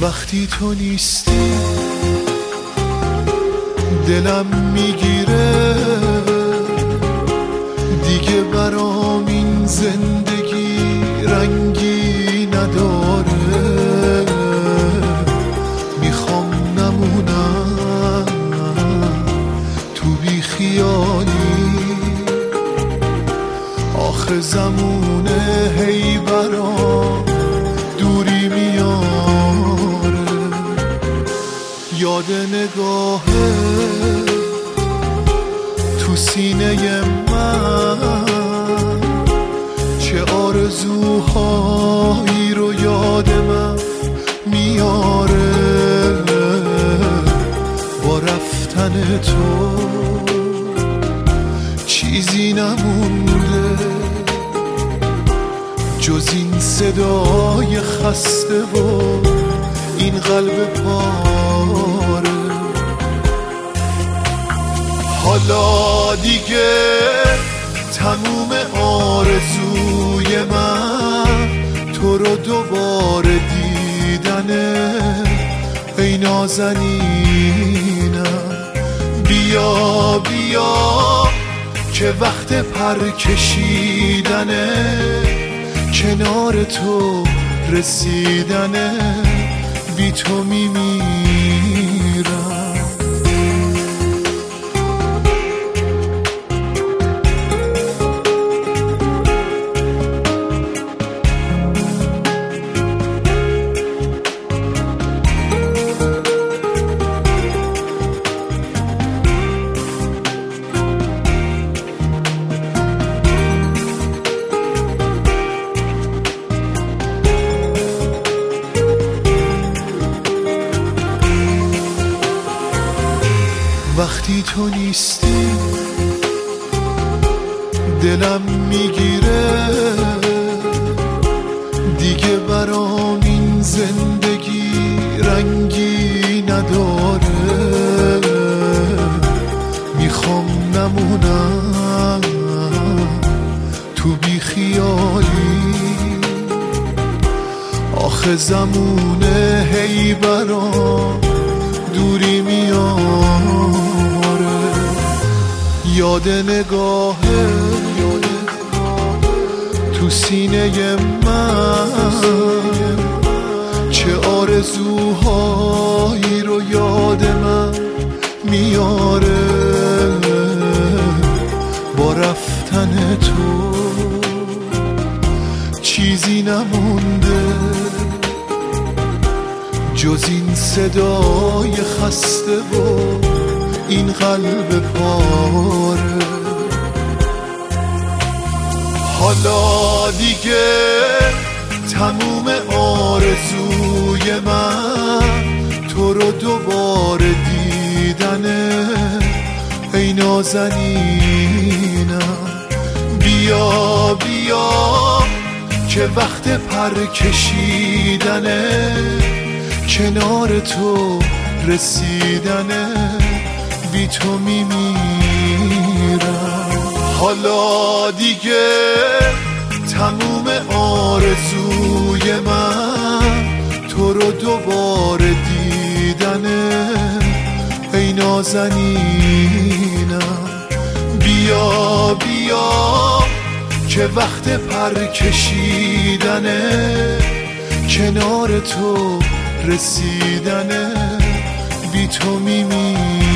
وقتی تو نیستی دلم می‌گیره. دیگه برام این زندگی رنگی نداره. می‌خوام نمونم تو بی خیالی. آخه زمونه هی نگاهه تو سینه من. چه آرزوهایی رو یاد من میاره. با رفتن تو چیزی نمونده. جز این صدای خسته و این قلب پاره. حالا دیگه تموم آرزوی من. تو رو دوباره دیدنه ای نازنینم. بیا بیا که وقت پر کشیدنه کنار تو رسیدنه بی تو میمیرم. وقتی تو نیستی دلم می‌گیره. دیگه برام این زندگی رنگی نداره. می‌خوام نمونم تو بی خیالی آخه زمونه هی برام دوری یاد نگاهه تو سینه من. چه آرزوهایی رو یاد من میاره با رفتن تو. چیزی نمونده جز این صدای خسته و این قلب پاره حالا دیگه تموم آرزوی من تو رو دوباره دیدنه ای نازنینم. بیا بیا که وقت پر کشیدنه کنار تو رسیدنه. بی تو میمیرم. حالا دیگه تموم آرزوی من. تو رو دوباره دیدنه ای نازنینم. بیا بیا که وقت پر کشیدنه کنار تو رسیدنه بی تو میمیرم.